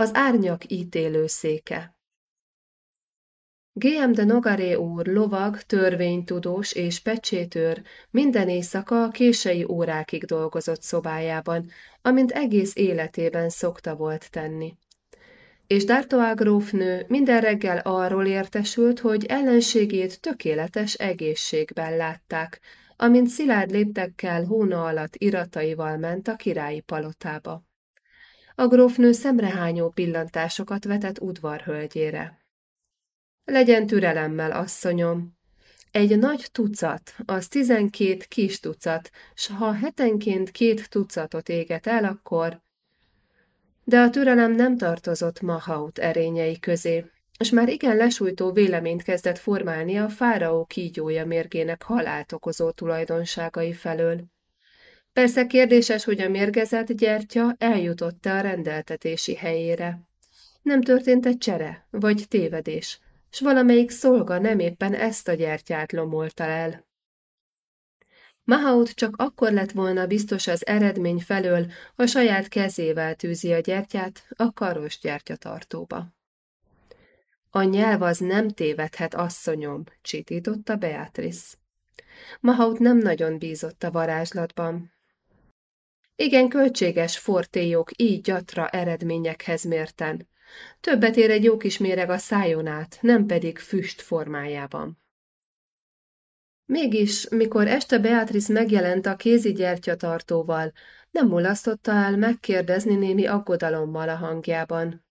Az árnyak ítélő széke G.M. de Nogaré úr lovag, törvénytudós és pecsétőr minden éjszaka kései órákig dolgozott szobájában, amint egész életében szokta volt tenni. És D'Artois grófnő minden reggel arról értesült, hogy ellenségét tökéletes egészségben látták, amint szilárd léptekkel hóna alatt irataival ment a királyi palotába. A grófnő szemrehányó pillantásokat vetett udvarhölgyére. Legyen türelemmel, asszonyom. Egy nagy tucat, az tizenkét kis tucat, s ha hetenként két tucatot éget el, akkor... De a türelem nem tartozott Mahaut erényei közé, és már igen lesújtó véleményt kezdett formálni a fáraó kígyója mérgének halált okozó tulajdonságai felől. Persze kérdéses, hogy a mérgezett gyertya eljutott-e a rendeltetési helyére. Nem történt egy csere, vagy tévedés, s valamelyik szolga nem éppen ezt a gyertyát lomolta el. Mahaut csak akkor lett volna biztos az eredmény felől, ha saját kezével tűzi a gyertyát a karos gyertyatartóba. A nyelv az nem tévedhet, asszonyom, csitította Beatrice. Mahaut nem nagyon bízott a varázslatban. Igen költséges fortélyok így gyatra eredményekhez mérten. Többet ér egy jó kis méreg a szájon át, nem pedig füst formájában. Mégis, mikor este Beatrice megjelent a kézi gyertyatartóval, nem mulasztotta el megkérdezni némi aggodalommal a hangjában.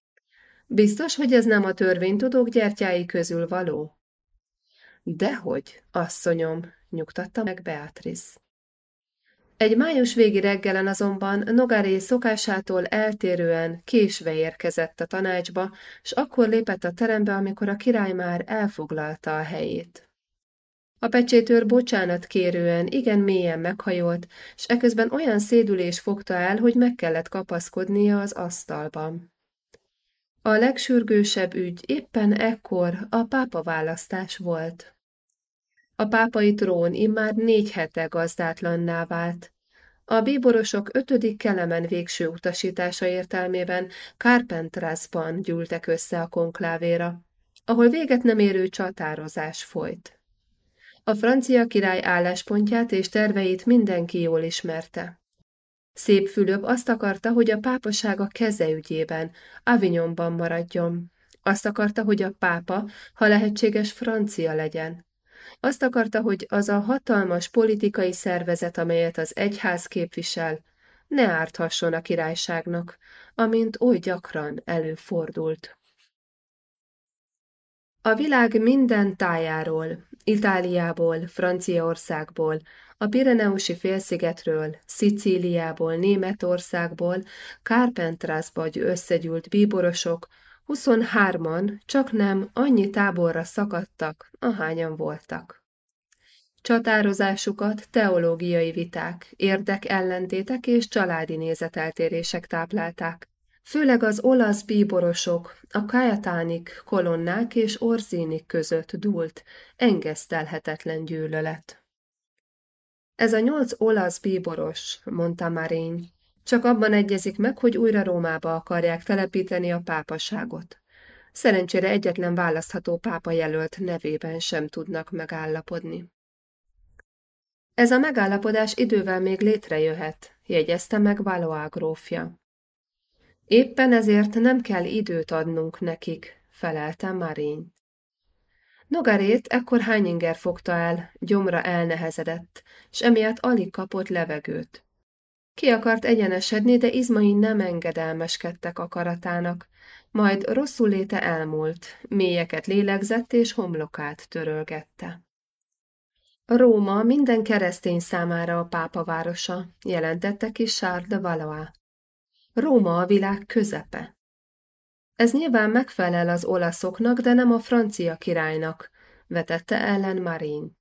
Biztos, hogy ez nem a törvénytudók gyertyái közül való? Dehogy, asszonyom, nyugtatta meg Beatrice. Egy május végi reggelen azonban Nogaré szokásától eltérően késve érkezett a tanácsba, s akkor lépett a terembe, amikor a király már elfoglalta a helyét. A pecsétőr bocsánat kérően igen mélyen meghajolt, s eközben olyan szédülés fogta el, hogy meg kellett kapaszkodnia az asztalban. A legsürgősebb ügy éppen ekkor a pápa választás volt. A pápai trón immár négy hete gazdátlanná vált. A bíborosok ötödik kelemen végső utasítása értelmében Carpentrasban gyűltek össze a konklávéra, ahol véget nem érő csatározás folyt. A francia király álláspontját és terveit mindenki jól ismerte. Szép Fülöp azt akarta, hogy a pápaság a keze ügyében, Avignonban maradjon. Azt akarta, hogy a pápa, ha lehetséges, francia legyen. Azt akarta, hogy az a hatalmas politikai szervezet, amelyet az egyház képvisel, ne árthasson a királyságnak, amint oly gyakran előfordult. A világ minden tájáról, Itáliából, Franciaországból, a Pireneusi félszigetről, Szicíliából, Németországból, Carpentrasba összegyűlt bíborosok, Huszonhárman csak nem annyi táborra szakadtak, ahányan voltak. Csatározásukat teológiai viták, érdekellentétek és családi nézeteltérések táplálták, főleg az olasz bíborosok, a kajatánik, kolonnák és orzínik között dúlt, engesztelhetetlen gyűlölet. Ez a nyolc olasz bíboros, mondta Marény, csak abban egyezik meg, hogy újra Rómába akarják telepíteni a pápaságot. Szerencsére egyetlen választható pápa jelölt nevében sem tudnak megállapodni. Ez a megállapodás idővel még létrejöhet, jegyezte meg Valois grófja. Éppen ezért nem kell időt adnunk nekik, felelte Marín. Nogarét ekkor Heininger fogta el, gyomra elnehezedett, s emiatt alig kapott levegőt. Ki akart egyenesedni, de izmai nem engedelmeskedtek akaratának, majd rosszul léte elmúlt, mélyeket lélegzett és homlokát törölgette. Róma minden keresztény számára a pápa városa, jelentette ki Charles de Valois. Róma a világ közepe. Ez nyilván megfelel az olaszoknak, de nem a francia királynak, vetette ellen Marin.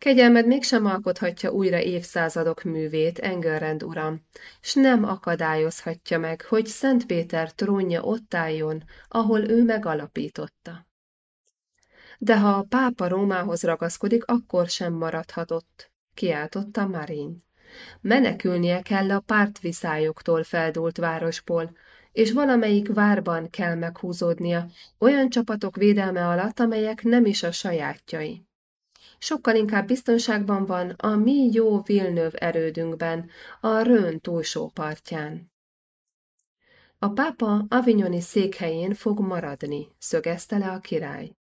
Kegyelmed mégsem alkothatja újra évszázadok művét, Engelrend uram, s nem akadályozhatja meg, hogy Szent Péter trónja ott álljon, ahol ő megalapította. De ha a pápa Rómához ragaszkodik, akkor sem maradhatott, kiáltotta Marin. Menekülnie kell a pártviszályoktól feldult városból, és valamelyik várban kell meghúzódnia, olyan csapatok védelme alatt, amelyek nem is a sajátjai. Sokkal inkább biztonságban van a mi jó Vilnöv erődünkben, a Rön túlsó partján. A pápa Avignoni székhelyén fog maradni, szögezte le a király.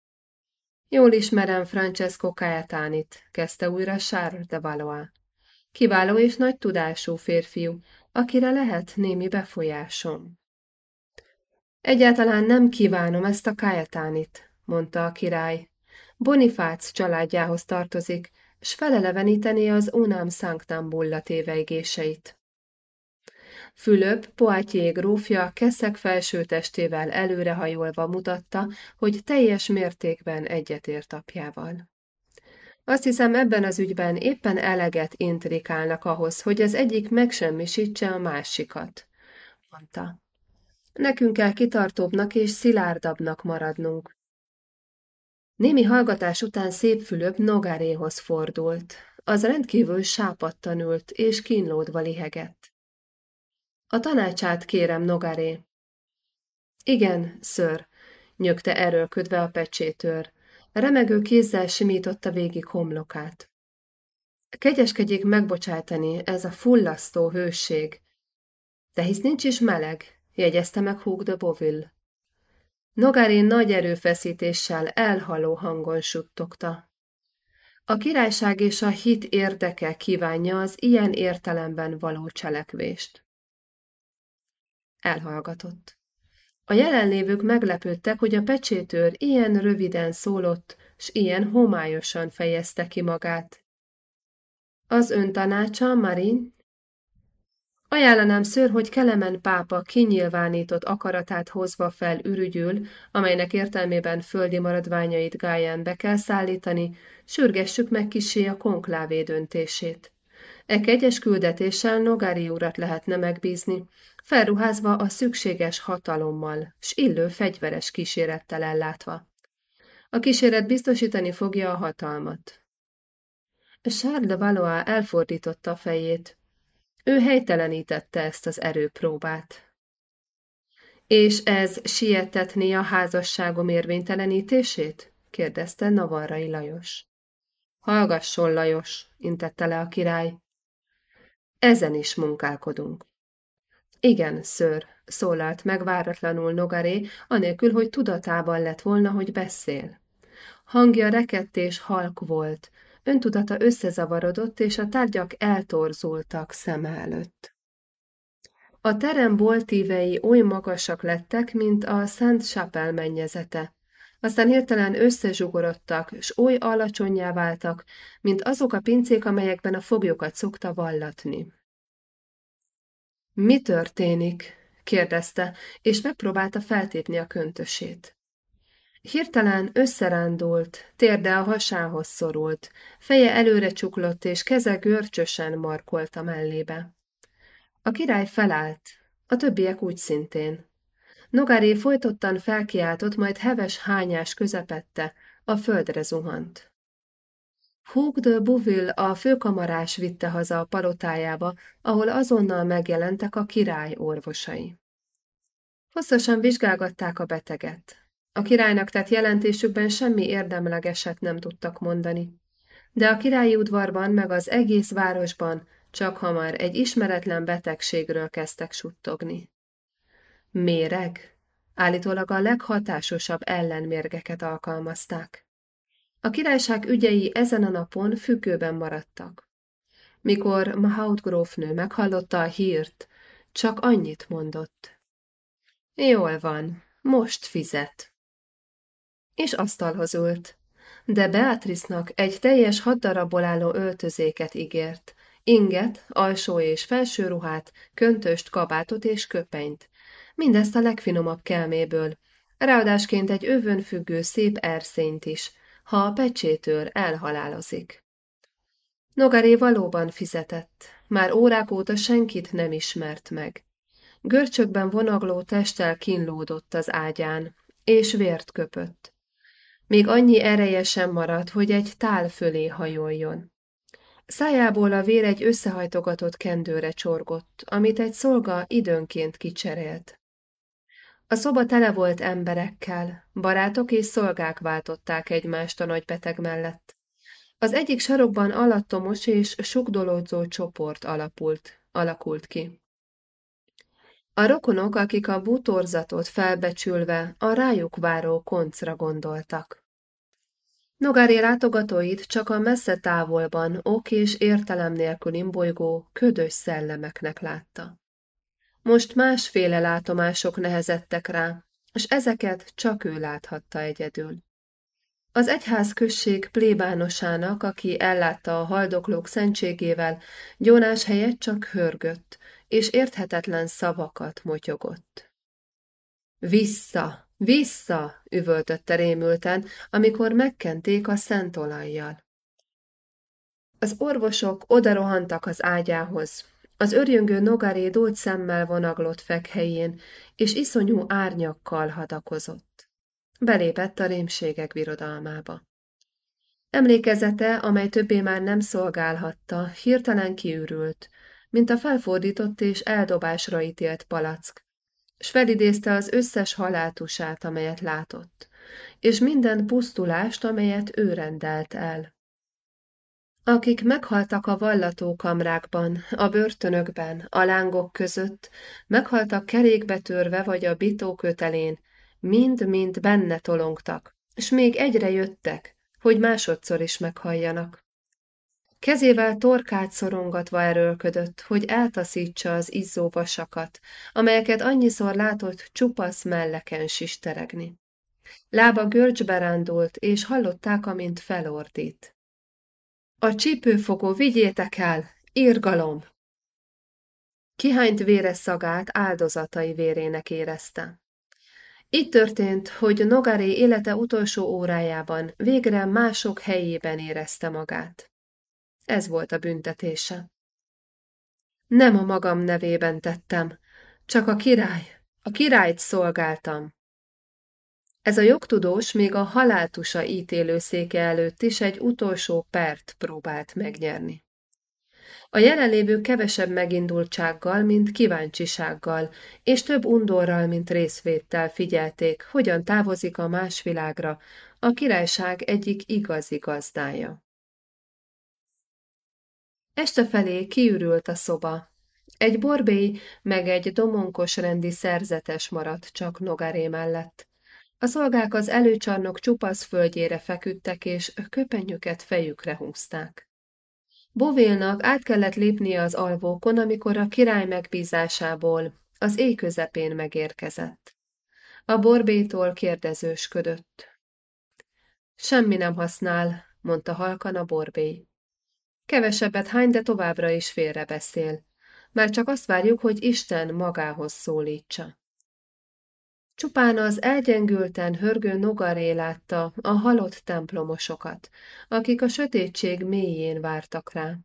Jól ismerem Francesco Caetánit, kezdte újra Charles de Valois. Kiváló és nagy tudású férfiú, akire lehet némi befolyásom. Egyáltalán nem kívánom ezt a Caetánit, mondta a király. Bonifác családjához tartozik, s felelevenítené az Unam Sanctam bulla téveigéseit. Fülöp, Poitiers grófja keszek felsőtestével előrehajolva mutatta, hogy teljes mértékben egyetért apjával. Azt hiszem, ebben az ügyben éppen eleget intrikálnak ahhoz, hogy az egyik megsemmisítse a másikat, mondta. Nekünk kell kitartóbbnak és szilárdabbnak maradnunk. Némi hallgatás után szép Fülöp Nogáréhoz fordult. Az rendkívül sápadtan ült, és kínlódva lihegett. A tanácsát kérem, Nogaré. Igen, ször, nyögte erőlködve a pecsétőr. Remegő kézzel simította végig homlokát. Kegyeskedjék megbocsátani, ez a fullasztó hőség. De hisz nincs is meleg, jegyezte meg Hugh de Boville. Nogaré nagy erőfeszítéssel elhaló hangon suttogta. A királyság és a hit érdeke kívánja az ilyen értelemben való cselekvést. Elhallgatott. A jelenlévők meglepődtek, hogy a pecsétőr ilyen röviden szólott, s ilyen homályosan fejezte ki magát. Az ön tanácsa, Marin? Ajánlanám ször, hogy Kelemen pápa kinyilvánított akaratát hozva fel ürügyül, amelynek értelmében földi maradványait gáján be kell szállítani, sürgessük meg kisé a konklávé döntését. E kegyes küldetéssel Nogári urat lehetne megbízni, felruházva a szükséges hatalommal, s illő fegyveres kísérettel ellátva. A kíséret biztosítani fogja a hatalmat. Charles de Valois elfordította a fejét. Ő helytelenítette ezt az erőpróbát. És ez sietetné a házasságom érvénytelenítését? kérdezte Navarrai Lajos. Hallgasson, Lajos, intette le a király. Ezen is munkálkodunk. Igen, ször, szólalt meg váratlanul Nogaré, anélkül, hogy tudatában lett volna, hogy beszél. Hangja rekett és halk volt, öntudata összezavarodott, és a tárgyak eltorzultak szem előtt. A terem boltívei oly magasak lettek, mint a Szent Chapel mennyezete. Aztán hirtelen összezsugorodtak, s oly alacsonyá váltak, mint azok a pincék, amelyekben a foglyokat szokta vallatni. Mi történik? kérdezte, és megpróbálta feltépni a köntösét. Hirtelen összerándult, térde a hasához szorult, feje előre csuklott, és keze görcsösen a mellébe. A király felállt, a többiek úgy szintén. Nogaré folytottan felkiáltott, majd heves hányás közepette, a földre zuhant. Hugh de Bouville a főkamarás vitte haza a palotájába, ahol azonnal megjelentek a király orvosai. Hosszasan vizsgálgatták a beteget. A királynak tett jelentésükben semmi érdemlegeset nem tudtak mondani. De a királyi udvarban meg az egész városban csak hamar egy ismeretlen betegségről kezdtek suttogni. Méreg? Állítólag a leghatásosabb ellenmérgeket alkalmazták. A királyság ügyei ezen a napon függőben maradtak. Mikor Mahaut grófnő meghallotta a hírt, csak annyit mondott. Jól van, most fizet. És asztalhoz ült, de Beatrice-nak egy teljes hat darabból álló öltözéket ígért, inget, alsó és felső ruhát, köntöst, kabátot és köpenyt, mindezt a legfinomabb kelméből, ráadásként egy övön függő szép erszényt is, ha a pecsétőr elhalálozik. Nogaré valóban fizetett, már órák óta senkit nem ismert meg. Görcsökben vonagló testtel kínlódott az ágyán, és vért köpött. Még annyi ereje sem maradt, hogy egy tál fölé hajoljon. Szájából a vér egy összehajtogatott kendőre csorgott, amit egy szolga időnként kicserélt. A szoba tele volt emberekkel, barátok és szolgák váltották egymást a nagybeteg mellett. Az egyik sarokban alattomos és sugdolódzó csoport alapult, alakult ki. A rokonok, akik a bútorzatot felbecsülve a rájuk váró koncra gondoltak. Nogári látogatóit csak a messze távolban ok és értelem nélkül imbolygó, ködös szellemeknek látta. Most másféle látomások nehezettek rá, és ezeket csak ő láthatta egyedül. Az egyház község plébánosának, aki ellátta a haldoklók szentségével, gyónás helyett csak hörgött, és érthetetlen szavakat motyogott. Vissza, vissza, üvöltötte rémülten, amikor megkenték a szent olajjal. Az orvosok odarohantak az ágyához, az örjöngő nogaré dólt szemmel vonaglott fekhelyén, és iszonyú árnyakkal hadakozott. Belépett a rémségek birodalmába. Emlékezete, amely többé már nem szolgálhatta, hirtelen kiürült, mint a felfordított és eldobásra ítélt palack, s felidézte az összes halátusát, amelyet látott, és minden pusztulást, amelyet ő rendelt el. Akik meghaltak a vallatókamrákban, a börtönökben, a lángok között, meghaltak kerékbe törve vagy a bitókötelén, mind-mind benne tolongtak, és még egyre jöttek, hogy másodszor is meghalljanak. Kezével torkát szorongatva erőlködött, hogy eltaszítsa az izzó vasakat, amelyeket annyiszor látott csupasz melleken sisteregni. Lába görcsbe rándult, és hallották, amint felordít. A csípőfogó vigyétek el! Irgalom! Kihányt véres szagát áldozatai vérének érezte. Így történt, hogy Nogaré élete utolsó órájában végre mások helyében érezte magát. Ez volt a büntetése. Nem a magam nevében tettem, csak a király, a királyt szolgáltam. Ez a jogtudós még a haláltusa ítélőszéke előtt is egy utolsó pert próbált megnyerni. A jelenlévő kevesebb megindultsággal, mint kíváncsisággal, és több undorral, mint részvéttel figyelték, hogyan távozik a más világra a királyság egyik igazi gazdája. Este felé kiürült a szoba. Egy borbély meg egy domonkos rendi szerzetes maradt csak Nogaré mellett. A szolgák az előcsarnok csupasz földjére feküdtek, és köpenyüket fejükre húzták. Bovélnak át kellett lépnie az alvókon, amikor a király megbízásából az éj közepén megérkezett. A borbétól kérdezősködött. Semmi nem használ, mondta halkan a borbély. Kevesebbet hány, de továbbra is félre beszél. Már csak azt várjuk, hogy Isten magához szólítsa. Csupán az elgyengülten hörgő nogaré látta a halott templomosokat, akik a sötétség mélyén vártak rá.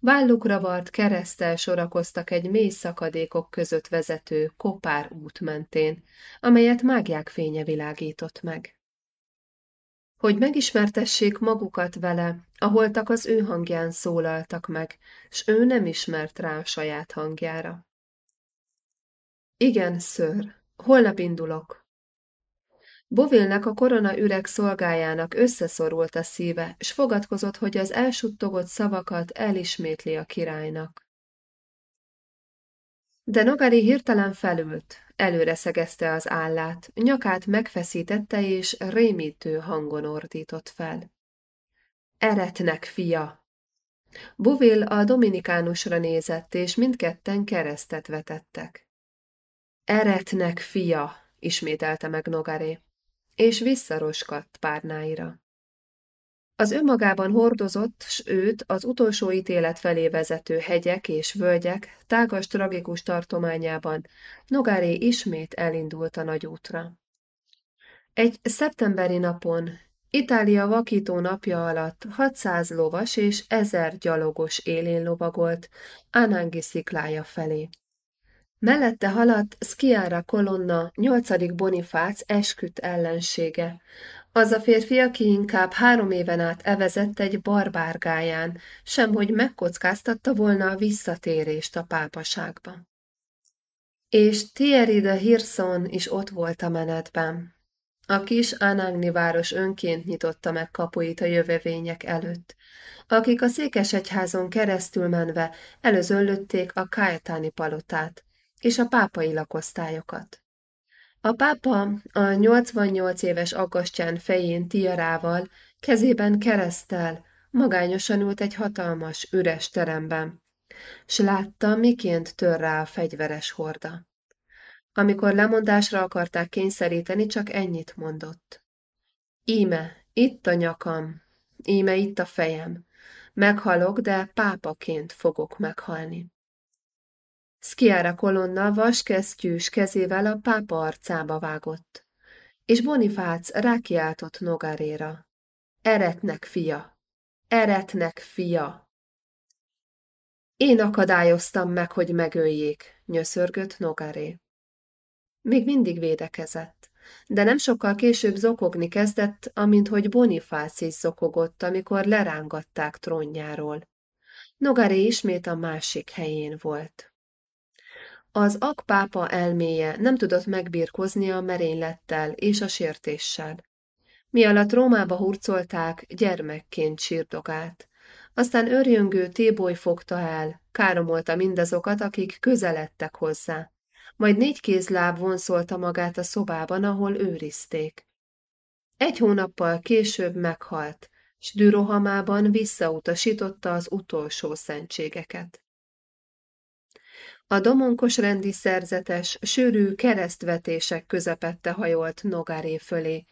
Vállukra vart keresztel sorakoztak egy mély szakadékok között vezető kopár út mentén, amelyet mágiák fénye világított meg hogy megismertessék magukat vele, a holtak az ő hangján szólaltak meg, s ő nem ismert rá a saját hangjára. Igen, ször, holnap indulok. Bovilnek a korona üreg szolgájának összeszorult a szíve, s fogadkozott, hogy az elsuttogott szavakat elismétli a királynak. De Nogari hirtelen felült, előre szegezte az állát, nyakát megfeszítette és rémítő hangon ordított fel. Eretnek, fia! Buvil a dominikánusra nézett, és mindketten keresztet vetettek. Eretnek, fia! ismételte meg Nogaré, és visszaroskadt párnáira. Az önmagában hordozott, s őt az utolsó ítélet felé vezető hegyek és völgyek tágas tragikus tartományában Nogáré ismét elindult a nagyútra. Egy szeptemberi napon, Itália vakító napja alatt 600 lovas és 1000 gyalogos élén lovagolt Anangi sziklája felé. Mellette haladt Sciara kolonna 8. Bonifác esküdt ellensége, az a férfi, aki inkább három éven át evezett egy barbárgáján, sem hogy megkockáztatta volna a visszatérést a pápaságba. És Thierry de Hirson is ott volt a menetben. A kis Anagni város önként nyitotta meg kapuit a jövevények előtt, akik a székesegyházon keresztül menve előzöllötték a Kajetáni palotát és a pápai lakosztályokat. A pápa a 88 éves aggastyán fején tiarával, kezében keresztel, magányosan ült egy hatalmas, üres teremben, s látta, miként tör rá a fegyveres horda. Amikor lemondásra akarták kényszeríteni, csak ennyit mondott. Íme, itt a nyakam, íme itt a fejem. Meghalok, de pápaként fogok meghalni. Szkiára kolonna vaskesztyűs kezével a pápa arcába vágott, és Bonifác rákiáltott Nogaréra. Eretnek, fia! Eretnek, fia! Én akadályoztam meg, hogy megöljék, nyöszörgött Nogaré. Még mindig védekezett, de nem sokkal később zokogni kezdett, amint hogy Bonifác is zokogott, amikor lerángatták trónjáról. Nogaré ismét a másik helyén volt. Az akpápa elméje nem tudott megbírkozni a merénylettel és a sértéssel. Mi alatt Rómába hurcolták, gyermekként sírdogált. Aztán örjöngő téboly fogta el, káromolta mindazokat, akik közeledtek hozzá. Majd négy kézláb vonszolta magát a szobában, ahol őrizték. Egy hónappal később meghalt, s dürohamában visszautasította az utolsó szentségeket. A domonkos rendi szerzetes, sűrű keresztvetések közepette hajolt Nogáré fölé,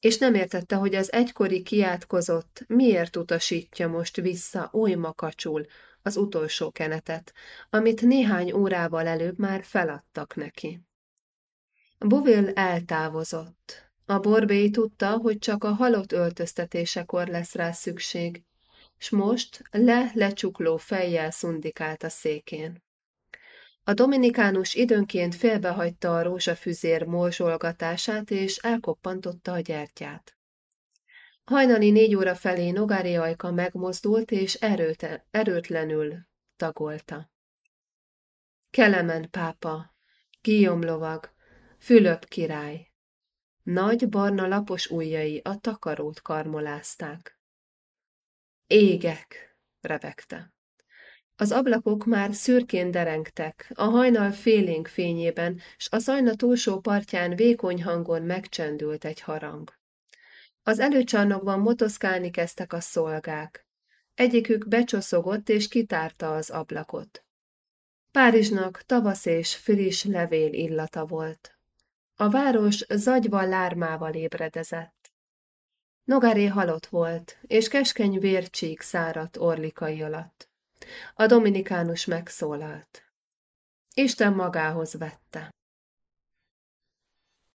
és nem értette, hogy az egykori kiátkozott miért utasítja most vissza oly makacsul az utolsó kenetet, amit néhány órával előbb már feladtak neki. Bovil eltávozott. A borbély tudta, hogy csak a halott öltöztetésekor lesz rá szükség, s most le-lecsukló fejjel szundikált a székén. A dominikánus időnként félbehagyta a rózsafüzér morzsolgatását, és elkoppantotta a gyertyát. Hajnali négy óra felé Nogári ajka megmozdult, és erőte, erőtlenül tagolta. Kelemen pápa, Guillaume lovag, Fülöp király. Nagy, barna lapos ujjai a takarót karmolázták. Égek, rebegte. Az ablakok már szürkén derengtek, a hajnal félénk fényében, s a szajna túlsó partján vékony hangon megcsendült egy harang. Az előcsarnokban motoszkálni kezdtek a szolgák. Egyikük becsoszogott és kitárta az ablakot. Párizsnak tavasz és friss levél illata volt. A város zagyva lármával ébredezett. Nogaré halott volt, és keskeny vércsík száradt orlikai alatt. A dominikánus megszólalt. Isten magához vette.